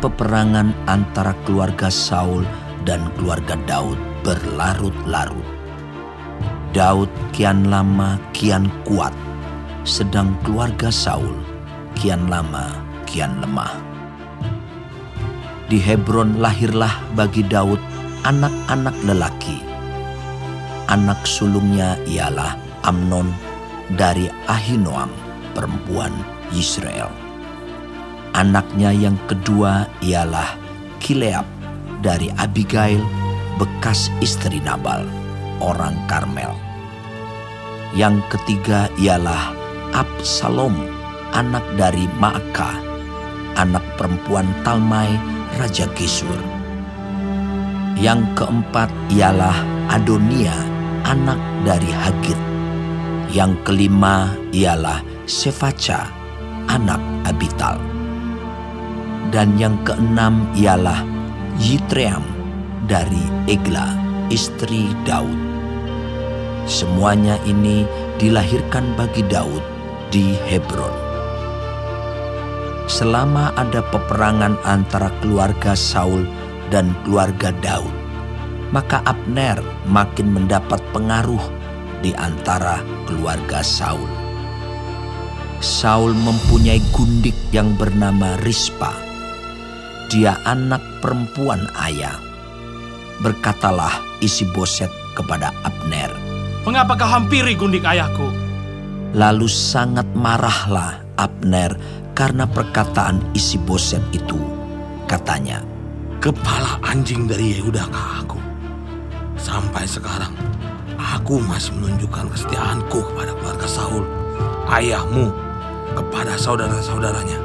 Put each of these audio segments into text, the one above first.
peperangan antara keluarga Saul dan keluarga Daud berlarut-larut. Daud kian lama kian kuat, sedang keluarga Saul kian lama kian lemah. Di Hebron lahirlah bagi Daud anak-anak lelaki. Anak sulungnya ialah Amnon dari Ahinoam, perempuan Israel. Anaknya yang kedua ialah Kileab dari Abigail, bekas istri Nabal, orang Karmel. Yang ketiga ialah Absalom, anak dari Maaka, anak perempuan Talmai, Raja Gesur. Yang keempat ialah Adonia, anak dari Hagit. Yang kelima ialah Sefaca, anak Abital. Dan yang keenam ialah Yitream dari Egla, istri Daud. Semuanya ini dilahirkan bagi Daud di Hebron. Selama ada peperangan antara keluarga Saul dan keluarga Daud, maka Abner makin mendapat pengaruh di antara keluarga Saul. Saul mempunyai gundik yang bernama Rispa. Dia anak perempuan ayah. Berkatalah isi boset kepada Abner. Mengapa kau hampiri gundik ayahku? Lalu sangat marahlah Abner karena perkataan isi boset itu. Katanya, Kepala anjing dari Yehudakah aku? Sampai sekarang, aku masih menunjukkan kesetiaanku kepada keluarga Saul, ayahmu, kepada saudara-saudaranya,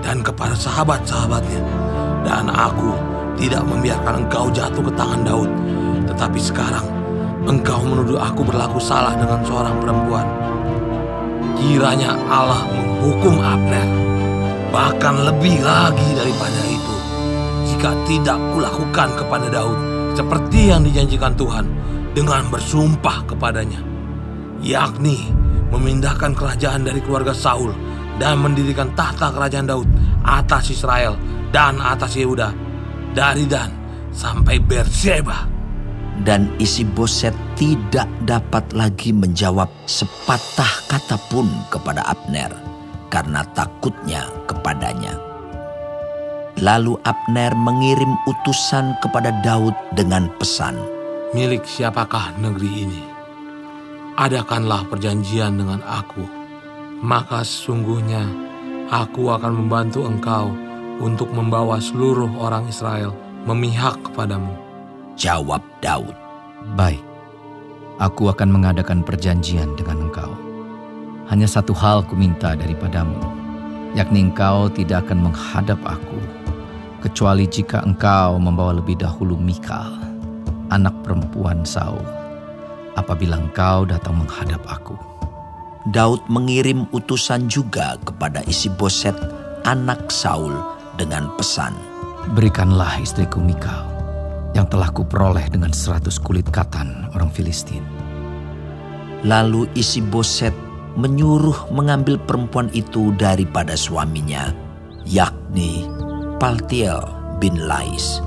dan kepada sahabat-sahabatnya. Dan aku tidak membiarkan engkau jatuh ke tangan Daud. Tetapi sekarang, engkau menuduh aku berlaku salah dengan seorang perempuan. Kiranya Allah menghukum Abner, bahkan lebih lagi daripada itu, jika tidak kulakukan kepada Daud seperti yang dijanjikan Tuhan dengan bersumpah kepadanya, yakni memindahkan kerajaan dari keluarga Saul dan mendirikan tahta kerajaan Daud atas Israel dan atas Yehuda, dari Dan sampai Beersheba. dan isi boset tidak dapat lagi menjawab sepatah kata pun kepada Abner karena takutnya kepadanya. Lalu Abner mengirim utusan kepada Daud dengan pesan, Milik siapakah negeri ini? Adakanlah perjanjian dengan aku, maka sesungguhnya aku akan membantu engkau untuk membawa seluruh orang Israel memihak kepadamu. jawab Daud. Baik, aku akan mengadakan perjanjian dengan engkau. Hanya satu hal ku minta daripadamu, yakni engkau tidak akan menghadap aku, kecuali jika engkau membawa lebih dahulu Mikal, anak perempuan Saul, apabila engkau datang menghadap aku. Daud mengirim utusan juga kepada isi boset anak Saul dengan pesan, Berikanlah istriku Mikal, yang telah kuperoleh dengan seratus kulit katan orang Filistin. Lalu isi boset menyuruh mengambil perempuan itu daripada suaminya, yakni Paltiel bin Lais.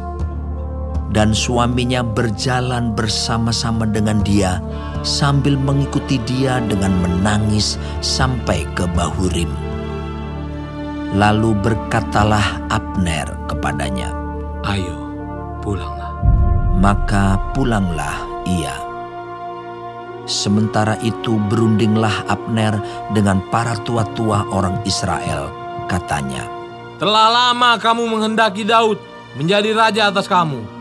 Dan suaminya berjalan bersama-sama dengan dia sambil mengikuti dia dengan menangis sampai ke Bahurim. Lalu berkatalah Abner kepadanya, Ayo, pulanglah. maka pulanglah ia. Sementara itu berundinglah Abner dengan para tua-tua orang Israel. Katanya, Telah lama kamu menghendaki Daud menjadi raja atas kamu.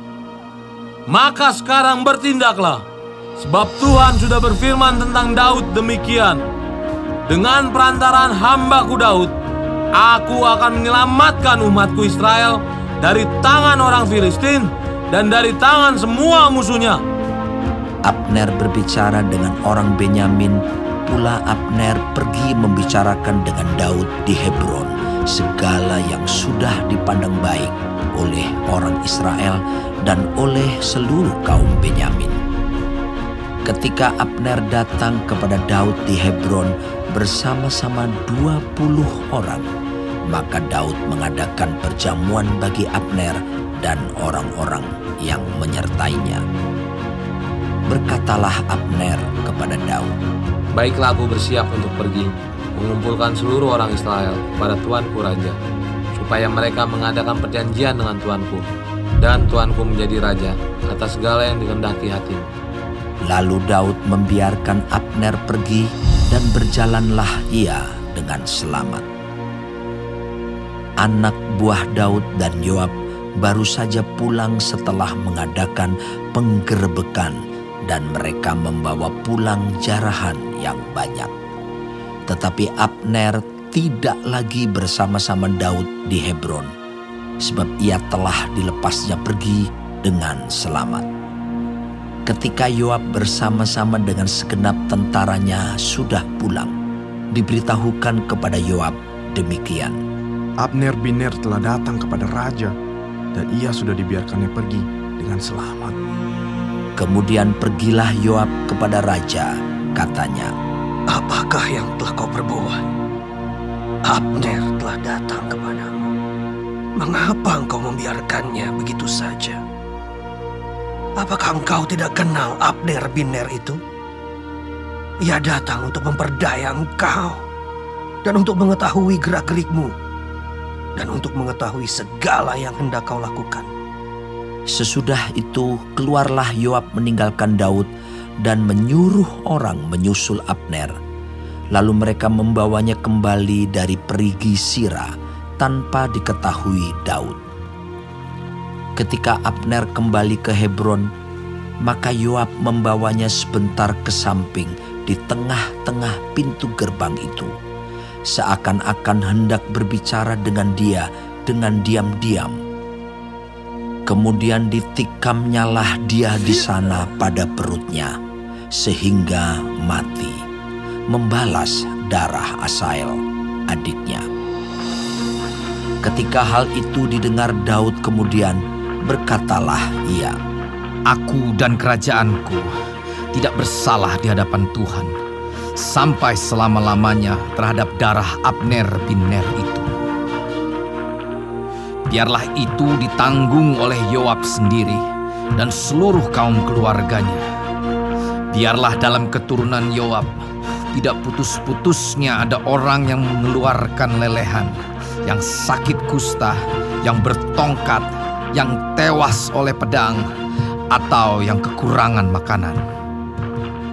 Maka sekarang bertindaklah, sebab Tuhan sudah berfirman tentang Daud demikian. Dengan perantaraan hambaku Daud, aku akan menyelamatkan umatku Israel dari tangan orang Filistin dan dari tangan semua musuhnya. Abner berbicara dengan orang Benyamin, pula Abner pergi membicarakan dengan Daud di Hebron segala yang sudah dipandang baik oleh orang Israel dan oleh seluruh kaum Benyamin. Ketika Abner datang kepada Daud di Hebron bersama-sama 20 orang, Maka Daud mengadakan perjamuan bagi Abner dan orang-orang yang menyertainya. Berkatalah Abner kepada Daud, Baiklah aku bersiap untuk pergi, mengumpulkan seluruh orang Israel pada tuanku raja, supaya mereka mengadakan perjanjian dengan tuanku, dan tuanku menjadi raja atas segala yang dikehendaki hatimu. Lalu Daud membiarkan Abner pergi dan berjalanlah ia dengan selamat. Anak buah Daud dan Yoab baru saja pulang setelah mengadakan penggerbekan dan mereka membawa pulang jarahan yang banyak. Tetapi Abner tidak lagi bersama-sama Daud di Hebron, sebab ia telah dilepasnya pergi dengan selamat. Ketika Yoab bersama-sama dengan segenap tentaranya sudah pulang, diberitahukan kepada Yoab demikian. Abner bin Ner telah datang kepada raja dan ia sudah dibiarkannya pergi dengan selamat. Kemudian pergilah Yoab kepada raja, katanya, Apakah yang telah kau perbuat? Abner telah datang kepadamu. Mengapa engkau membiarkannya begitu saja? Apakah engkau tidak kenal Abner bin Ner itu? Ia datang untuk memperdaya engkau dan untuk mengetahui gerak-gerikmu dan untuk mengetahui segala yang hendak kau lakukan. Sesudah itu keluarlah Yoab meninggalkan Daud dan menyuruh orang menyusul Abner. Lalu mereka membawanya kembali dari perigi Sira tanpa diketahui Daud. Ketika Abner kembali ke Hebron, maka Yoab membawanya sebentar ke samping di tengah-tengah pintu gerbang itu. Seakan-akan hendak berbicara dengan dia dengan diam-diam Kemudian ditikamnyalah dia di sana pada perutnya, sehingga mati, membalas darah Asael, adiknya. Ketika hal itu didengar Daud kemudian, berkatalah ia, Aku dan kerajaanku tidak bersalah di hadapan Tuhan, sampai selama-lamanya terhadap darah Abner bin Ner itu. Biarlah itu ditanggung oleh Yoab sendiri dan seluruh kaum keluarganya. Biarlah dalam keturunan Yoab tidak putus-putusnya ada orang yang mengeluarkan lelehan, yang sakit kusta, yang bertongkat, yang tewas oleh pedang, atau yang kekurangan makanan.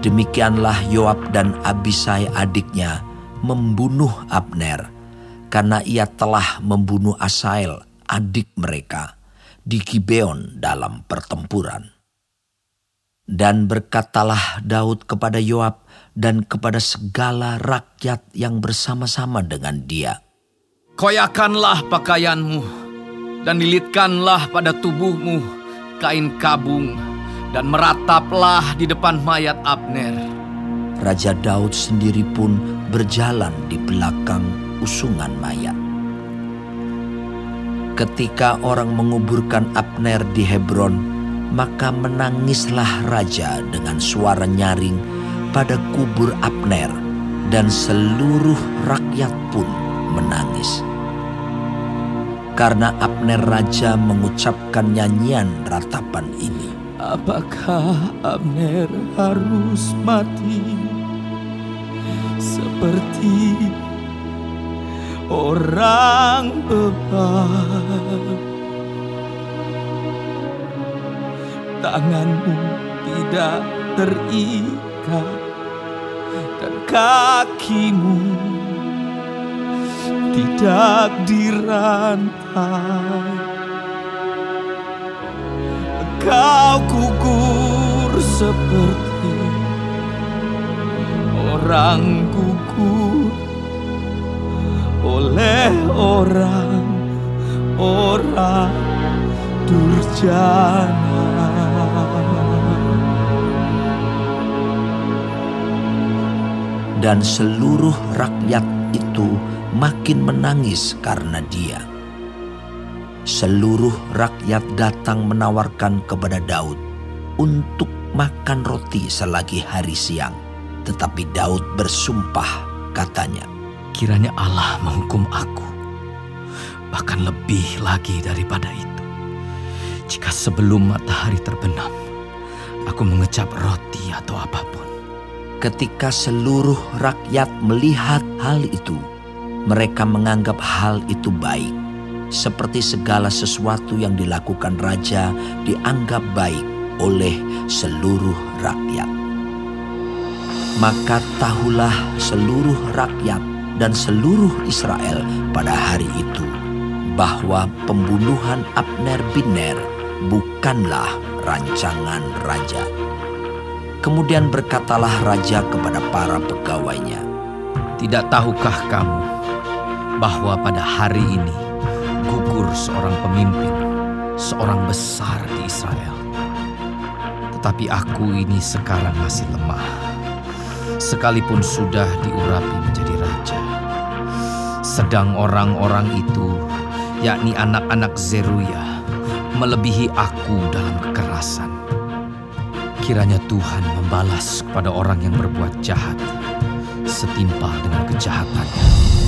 Demikianlah Yoab dan Abisai adiknya membunuh Abner karena ia telah membunuh Asael adik mereka di Gibeon dalam pertempuran. Dan berkatalah Daud kepada Yoab dan kepada segala rakyat yang bersama-sama dengan dia. Koyakanlah pakaianmu dan lilitkanlah pada tubuhmu kain kabung dan merataplah di depan mayat Abner. Raja Daud sendiri pun berjalan di belakang usungan mayat. Ketika orang menguburkan Abner di Hebron, maka menangislah raja dengan suara nyaring pada kubur Abner, dan seluruh rakyat pun menangis. Karena Abner raja mengucapkan nyanyian ratapan ini. Apakah Abner harus mati seperti orang bebal? Tanganmu tidak terikat dan kakimu tidak dirantai. Kau gugur seperti orang gugur oleh orang orang durjana. Dan seluruh rakyat itu makin menangis karena dia. Seluruh rakyat datang menawarkan kepada Daud untuk makan roti selagi hari siang. Tetapi Daud bersumpah katanya, Kiranya Allah menghukum aku Bahkan lebih lagi daripada itu. Jika sebelum matahari terbenam, aku mengecap roti atau apa pun. Ketika seluruh rakyat melihat hal itu, mereka menganggap hal itu baik. Seperti segala sesuatu yang dilakukan raja dianggap baik oleh seluruh rakyat. Maka tahulah seluruh rakyat dan seluruh Israel pada hari itu bahwa pembunuhan Abner bin Ner bukanlah rancangan raja. Kemudian berkatalah raja kepada para pegawainya, Tidak tahukah kamu bahwa pada hari ini gugur seorang pemimpin, seorang besar di Israel. Tetapi aku ini sekarang masih lemah, sekalipun sudah diurapi menjadi. Sedang orang-orang itu, yakni anak-anak Zeruya, melebihi aku dalam kekerasan. Kiranya Tuhan membalas kepada orang yang berbuat jahat setimpal dengan kejahatannya.